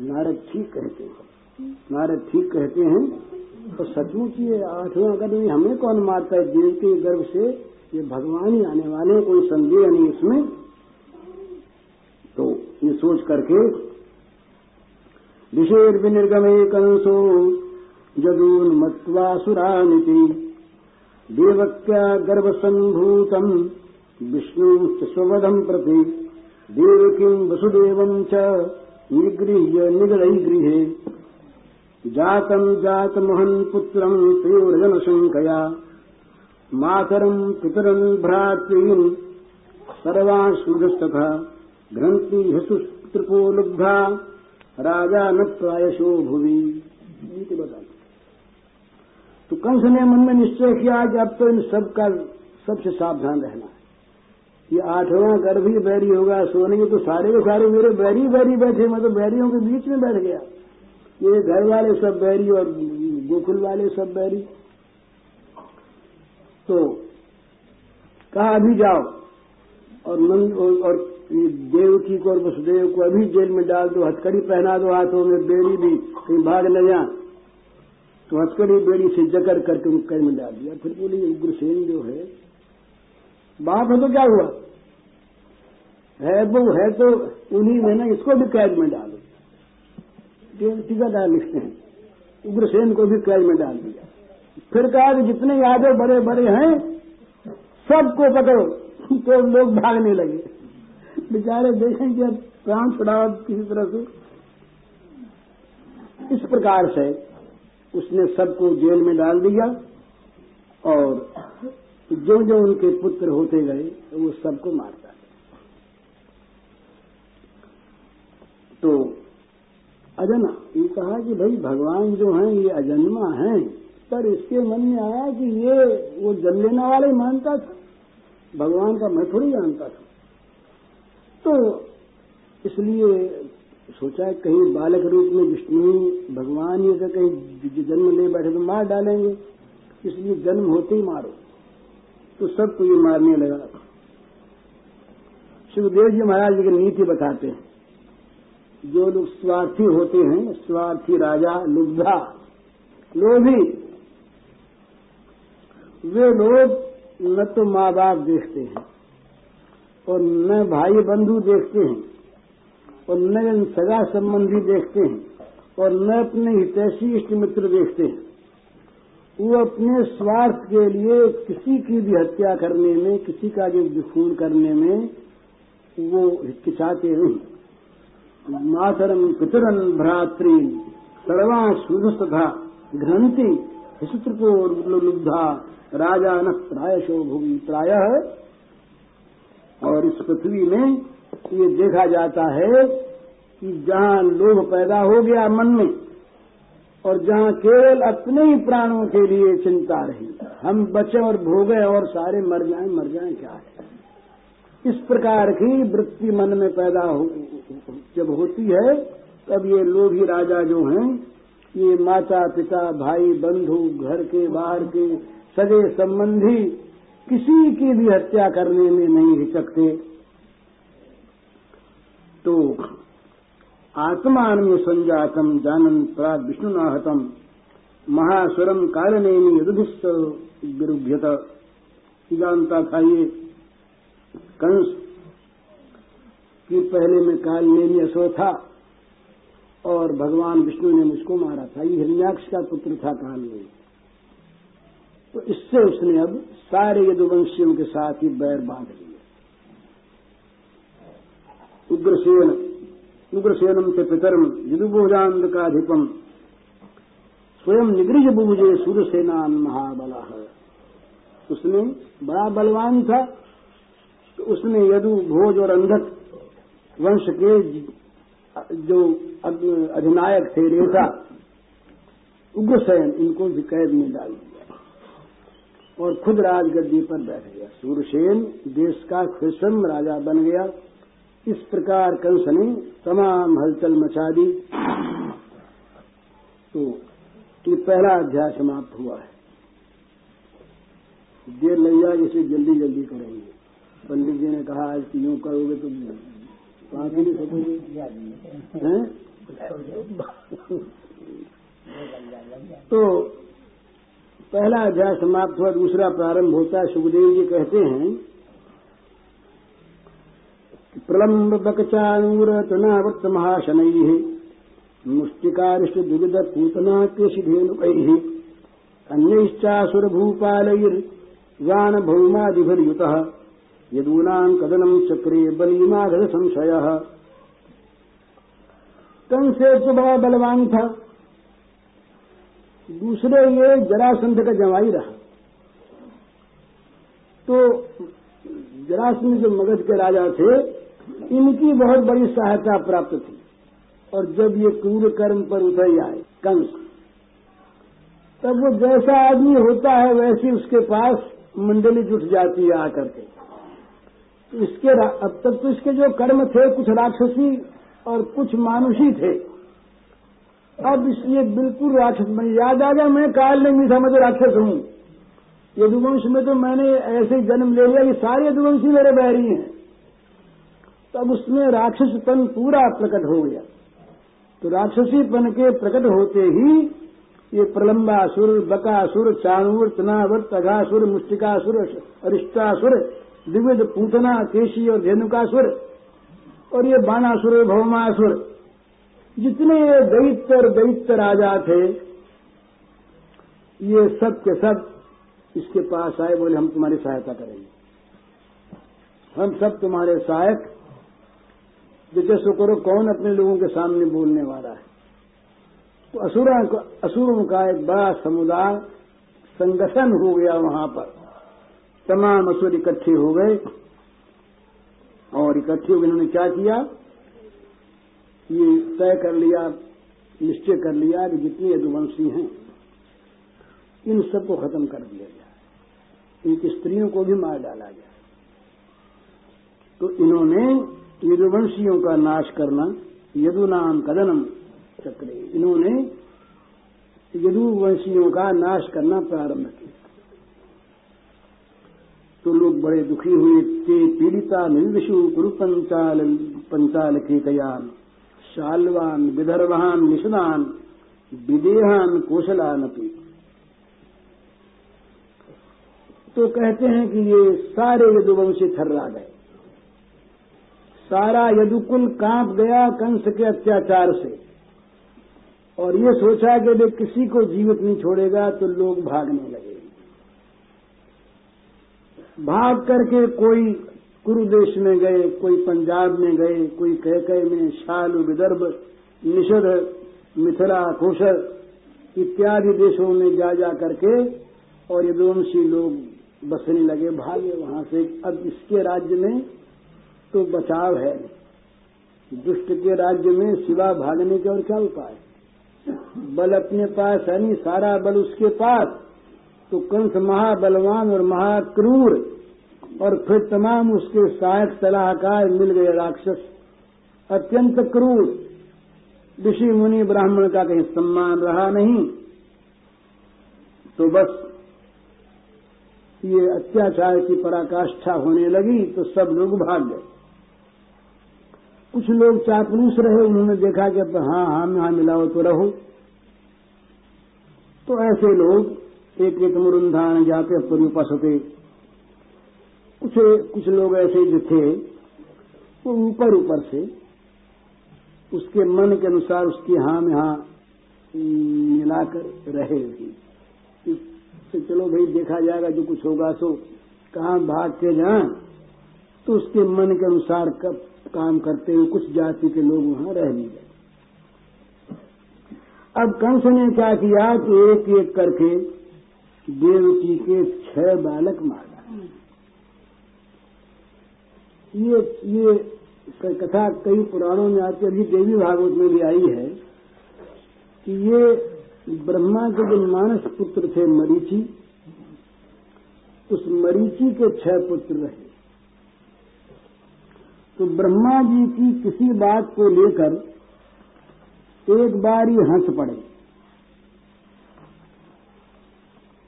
नारद ठीक कहते हैं। नारद ठीक कहते हैं तो सचमुच ये आठवां गर्भ हमें कौन मारता है? देव के गर्भ से ये भगवान ही आने वाले कोई संदेह नहीं इसमें। तो ये सोच करके विशेर विनिर्गमे कंसो जदून मत्वासुरानिति देवक्या गर्भ संभूतम विष्णु स्वधम प्रति। देवकीं वसुदेवं च निगृह्य निगड़ई गृहे जातम जातमोहन पुत्रम तयोर्जनशङ्कया मातरम् पितरम् भ्रातॄन् सर्वांशुधस्तथा घ्रन्ति हसुस्त्रिपो लुब्धा राजा न प्रायशो भुवि तो कंस ने मन में निश्चय किया कि अब तो इन सबका सबसे सावधान रहना है। ये आठवां गर्भ ही बैरी होगा, सोने के तो सारे के सारे मेरे बैरी बैरी बैठे मैं तो बैरियों के बीच में बैठ गया। ये घर वाले सब बैरी और गोकुल वाले सब बैरी। तो कहा, अभी जाओ। और नंद और देवकी को और वसुदेव को अभी जेल में डाल दो, हथकड़ी पहना दो हाथों में बेड़ी भी कहीं भाग न जा तो हथकड़ी बेड़ी से जकड़ करके उनको कैद में डाल दिया। फिर बोली उग्रसेन जो है बाप है तो क्या हुआ? है वो है तो उन्हीं में ना इसको भी कैद में डालो। टीकादार लिखते हैं। उग्रसेन को भी कैद में डाल दिया। फिर कहा कि जितने यादव बड़े बड़े हैं, सबको पकड़ो। तो लोग भागने लगे। बेचारे देखें कि अब प्राण छुड़ाओ किसी तरह से। इस प्रकार से उसने सबको जेल में डाल दिया और जो जो उनके पुत्र होते गए वो सबको मारता है। तो अजना ये कहा कि भाई भगवान जो हैं, ये अजन्मा हैं, पर इसके मन में आया कि ये, वो जल लेने वाले मानता था। भगवान का मैं थोड़ी जानता था। तो इसलिए सोचा कहीं बालक रूप में विष्णु, भगवान ये कहीं जन्म ले बैठे तो मार डालेंगे। इसलिए जन्म होते ही मारो। तो सबको ये मारने लगा सुखदेव जी महाराज की नीति बताते हैं। जो लोग स्वार्थी होते हैं, स्वार्थी राजा, लुब्धा, लोभी, वे लोग न तो माँ बाप देखते हैं, और न भाई बंधु देखते हैं, और न सगा संबंधी देखते हैं, और न अपने हितैषी इष्ट मित्र देखते हैं। वो अपने स्वार्थ के लिए किसी की भी हत्या करने में, किसी का जो विखून करने में वो हिचकिचाते नहीं मातरम पितरन भ्रातृ सर्वा सुधस्तथा घ्रंति को लुब्धा राजा न प्रायशो भूमि प्राय। और इस पृथ्वी में ये देखा जाता है कि जहाँ लोभ पैदा हो गया मन में और जहाँ केवल अपने ही प्राणों के लिए चिंता रही, हम बचे और भोगे और सारे मर जाएँ मर जाएँ क्या है? इस प्रकार की वृत्ति मन में पैदा हो, जब होती है, तब ये लोभी राजा जो हैं, ये माता, पिता, भाई, बंधु, घर के, बाहर के, सगे संबंधी, किसी की भी हत्या करने में नहीं हिचकते। तो आत्मान में संजातम जानन प्राग विष्णुनाहतम महास्वरम कालनेमी युधिष्ठ विरुभ्यत जानता था ये कंस, कि पहले में काल कालनेमी असो था, और भगवान विष्णु ने मुझको मारा था। ये हिरण्याक्ष का पुत्र था कालनेमी तो इससे उसने अब सारे यदुवंशियों के साथ ही बैर बाँध लिए उग्रसेन उग्रसेनम से पितरम यदुभोजांधकाधिपम स्वयं निगृह बुभुजे सूर्यसेनान महाबला। उसने बड़ा बलवान था तो उसने यदु भोज और अंधक वंश के जो अधिनायक थे रेखा उग्रसेन इनको भी कैद में डाल दिया। और खुद राजगद्दी पर बैठ गया। सूर्यसेन देश का खुशम राजा बन गया। इस प्रकार कंस ने तमाम हलचल मचा दी। तो ये पहला अध्याय समाप्त हुआ है। देर लग जाए इसे जल्दी जल्दी करेंगे। पंडित जी ने कहा, आज कि यूँ करोगे तो बाकी नहीं सकोगे। तो पहला अध्याय समाप्त हुआ, दूसरा प्रारंभ होता है। सुखदेव जी कहते हैं प्रलम्ब बकचानूरतनावृत्त महाशनैः मुष्टिकारिष्ट द्विविध पूतना केशिधेनुकैः अन्यैश्चासुरभूपालैर्वान भौमादिभिर्युतः यदूनाम् कदनम् चक्रे बलीमाघ संशयः कंसे तो बड़ा बलवान था दूसरे ये जरासंध का जवाई रहा तो जरासंध जो मगध के राजा थे इनकी बहुत बड़ी सहायता प्राप्त थी। और जब ये क्रूर कर्म पर उतर आए, कंस, तब वो जैसा आदमी होता है, वैसी उसके पास मंडली जुट जाती है आकर के। तो इसके अब तक तो इसके जो कर्म थे, कुछ राक्षसी और कुछ मानुषी थे। अब इसलिए बिल्कुल राक्षस में याद आ गया, मैं काल नहीं था मैं तो राक्षस हूँ। यदुवंश में तो मैंने ऐसे जन्म ले लिया कि सारे यदुवंशी मेरे बैरी हैं। तब उसमें राक्षसपन पूरा प्रकट हो गया। तो राक्षसीपन के प्रकट होते ही ये प्रलंबासुर, बकासुर, चाणूर, तनावर, तघासुर मुस्टिकासुर अरिष्टासुर द्विविध पूतना, केशी और धेनुकासुर और ये बाणासुर, भौमासुर, जितने ये दैत्य और दैत्य राजा थे, ये सब के सब इसके पास आए, बोले, हम तुम्हारी सहायता करेंगे। हम सब तुम्हारे सहायक जिज्ञासु करो, कौन अपने लोगों के सामने बोलने वाला है? तो असुरा असुरों का एक बड़ा समुदाय संगठन हो गया वहाँ पर। तमाम असुर इकट्ठे हो गए और इकट्ठे होकर इन्होंने क्या किया? ये तय कर लिया, निश्चय कर लिया कि जितने यदुवंशी हैं, इन सबको खत्म कर दिया गया इनकी स्त्रियों को भी मार डाला गया तो इन्होंने यदुवंशियों का नाश करना, यदुनाम कदनम चक्रे। इन्होंने यदुवंशियों का नाश करना प्रारंभ किया। तो लोग बड़े दुखी हुए, ते पीड़िता निर्विशु कुरु पंचाल पंचाल के कयान शालवान, विदर्भान निषदान विदेहान, कौशलान अपी तो कहते हैं कि ये सारे यदुवंशी थर्रा गए। सारा यदुकुल काँप गया कंस के अत्याचार से। और ये सोचा कि वे किसी को जीवित नहीं छोड़ेगा तो लोग भागने लगे भाग करके कोई कुरुदेश में गए, कोई पंजाब में गए, कोई कहकह में शालु, विदर्भ निषद मिथिला कुशल इत्यादि देशों में जा जा करके और यदुवंशी लोग बसने लगे, भागे वहाँ से। अब इसके राज्य में तो बचाव है। दुष्ट के राज्य में सिवा भागने के और क्या उपाय? बल अपने पास है नहीं, सारा बल उसके पास। तो कंस महाबलवान और महाक्रूर और फिर तमाम उसके सहायक सलाहकार मिल गए राक्षस। अत्यंत क्रूर। ऋषि मुनि ब्राह्मण का कहीं सम्मान रहा नहीं। तो बस ये अत्याचार की पराकाष्ठा होने लगी तो सब लोग भाग गए। कुछ लोग चापलूस रहे, उन्होंने देखा कि हाँ हाँ हाँ मिलाओ तो रहो। तो ऐसे लोग, एक एक मुरुंधान जाते पूर्वपसते कुछ कुछ लोग ऐसे जो थे, वो ऊपर ऊपर से, उसके मन के अनुसार उसकी हाँ में हाँ मिलाकर रहे। तो चलो भाई, देखा जाएगा जो कुछ होगा, सो कहाँ भाग के जाए? तो उसके मन के अनुसार कब काम करते हुए कुछ जाति के लोग वहाँ रह नहीं गए अब कंस ने क्या किया कि एक एक करके देवकी के छह बालक मारा। ये ये कथा कई पुराणों में आती अभी देवी भागवत में भी आई है कि ये ब्रह्मा के जो मानस पुत्र थे मरीची, उस मरीची के छह पुत्र रहे। तो ब्रह्मा जी की किसी बात को लेकर एक बार ही हंस पड़े।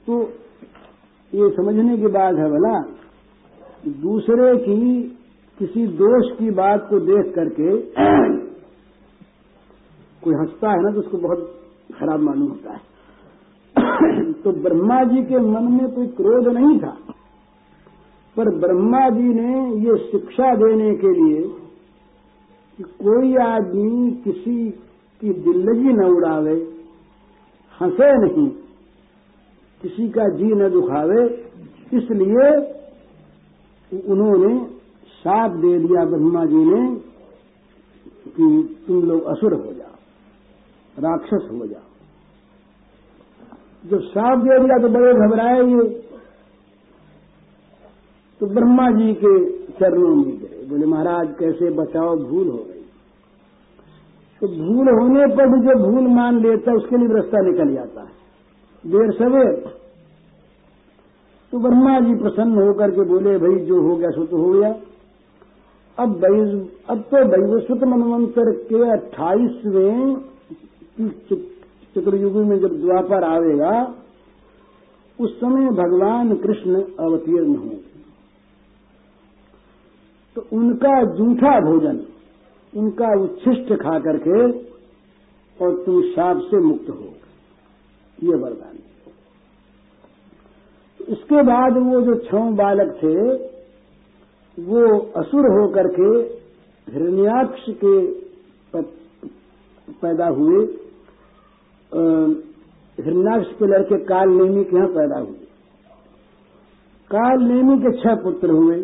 तो ये समझने की बात है बोला दूसरे की किसी दोष की बात को देख करके कोई हंसता है ना तो उसको बहुत खराब मालूम होता है। तो ब्रह्मा जी के मन में कोई क्रोध नहीं था। पर ब्रह्मा जी ने ये शिक्षा देने के लिए कि कोई आदमी किसी की दिल्लगी न उड़ावे, हंसे नहीं, किसी का जी न दुखावे, इसलिए उन्होंने साथ दे दिया ब्रह्मा जी ने कि तुम लोग असुर हो जाओ, राक्षस हो जाओ। जब साफ़ दे दिया तो बड़े घबराए ये। तो ब्रह्मा जी के चरणों में गिरे बोले, महाराज, कैसे बचाओ? भूल हो गई। तो भूल होने पर भी जो भूल मान लेता है, उसके लिए रास्ता निकल जाता है। देर सवेर तो ब्रह्मा जी प्रसन्न होकर के बोले, भाई, जो हो गया सो तो हो गया। अब अब तो वैवस्वत मनवंतर के अट्ठाईसवें चतुर्युगी में जब द्वापर आवेगा, उस समय भगवान कृष्ण अवतीर्ण होंगे। तो उनका जूठा भोजन, उनका उच्छिष्ट खा करके और तुम शाप से मुक्त हो। ये वरदान तो इसके बाद वो जो छह बालक थे, वो असुर होकर के हिरण्याक्ष के पैदा हुए। हिरण्याक्ष के लड़के काल नेमी के यहाँ पैदा हुए। काल नेमी के छह पुत्र हुए।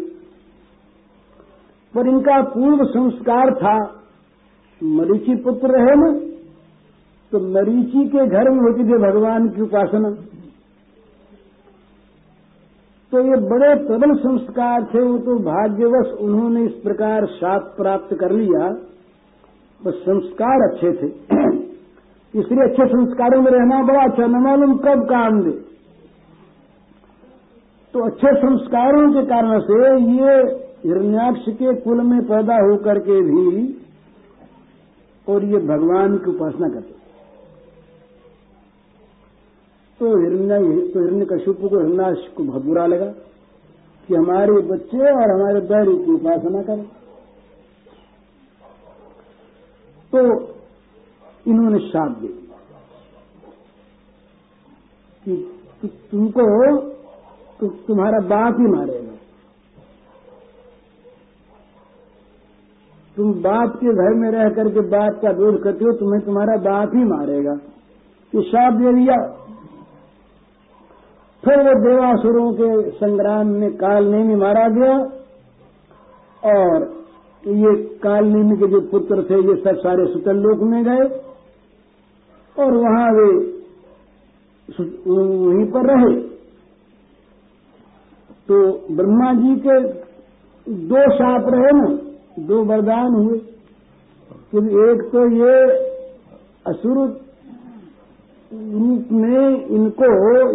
पर इनका पूर्व संस्कार था। मरीची पुत्र रहे न? तो मरीची के घर में होती थी भगवान की उपासना। तो ये बड़े प्रबल संस्कार थे, वो तो भाग्यवश उन्होंने इस प्रकार साप प्राप्त कर लिया। बस संस्कार अच्छे थे। इसलिए अच्छे संस्कारों में रहना बड़ा अच्छा न मालूम कब काम दे। तो अच्छे संस्कारों के कारण से ये हिरण्याक्ष के कुल में पैदा होकर के भी और ये भगवान की उपासना करते तो हिरण्य तो हिरण्य कश्यप को हिरण्याक्ष को बहुत बुरा लगा कि हमारे बच्चे और हमारे बैरी की उपासना करें। तो इन्होंने साथ दे कि तुमको तु, तुम्हारा बाप ही मारेगा। तुम बाप के घर में रह करके बाप का विरोध करते हो, तुम्हें तुम्हारा बाप ही मारेगा। कि साप दे दिया। फिर वो देवासुरों के संग्राम में कालनेमी मारा गया और ये कालनेमी के जो पुत्र थे, ये सब सारे सुतल लोक में गए और वहाँ वे वहीं पर रहे। तो ब्रह्मा जी के दो साप रहे ना। दो वरदान हुए। कि एक तो ये असुर रूप में इनको,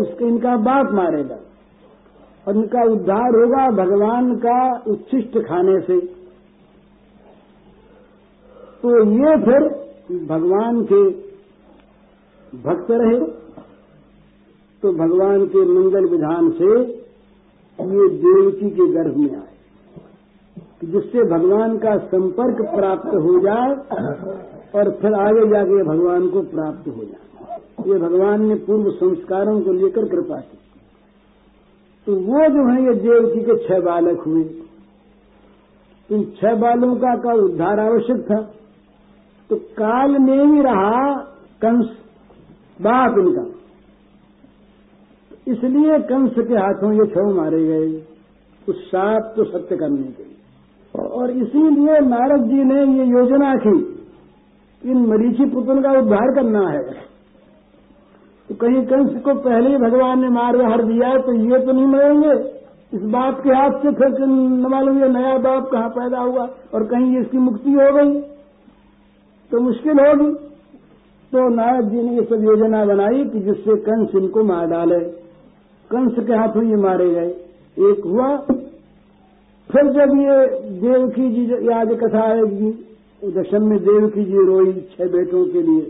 इसके इनका बाप मारेगा और इनका उद्धार होगा भगवान का उच्छिष्ट खाने से। तो ये फिर भगवान के भक्त रहे। तो भगवान के मंगल विधान से ये देवकी के गर्भ में आए। जिससे भगवान का संपर्क प्राप्त हो जाए और फिर आगे जाके भगवान को प्राप्त हो जाए। ये भगवान ने पूर्व संस्कारों को लेकर कृपा की। तो वो जो है ये देवकी के छह बालक हुए। इन छह बालों का का उद्धार आवश्यक था। तो काल में ही रहा कंस, बाप इनका। इसलिए कंस के हाथों ये छह मारे गए। उस साप को सत्य करने के लिए। और इसीलिए नारद जी ने ये योजना की इन मरीची पुत्र का उद्धार करना है। तो कहीं कंस को पहले ही भगवान ने मार हर दिया तो ये तो नहीं मरेंगे। इस बाप के हाथ से फिर न मालूम ये नया बाप कहाँ पैदा हुआ और कहीं इसकी मुक्ति हो गई। तो मुश्किल होगी। तो नारद जी ने ये सब योजना बनाई कि जिससे कंस इनको मार डाले। कंस के हाथों ये मारे गए। एक हुआ फिर जब ये देवकी जी याद कथा आएगी दशम में देवकी जी रोई छह बेटों के लिए,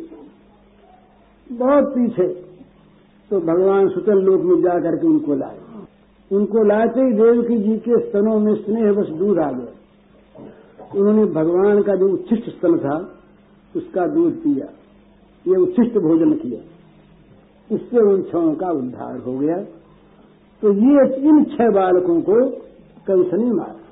बहुत पीछे तो भगवान सुतल लोक में जा करके उनको लाए। उनको लाते ही देवकी जी के स्तनों में स्नेह बस दूध आ गया। उन्होंने भगवान का जो उच्छिष्ट स्तन था, उसका दूध पिया। ये उच्छिष्ट भोजन किया। इससे उन छओं का उद्धार हो गया। तो ये इन छह बालकों को कंस ने मारा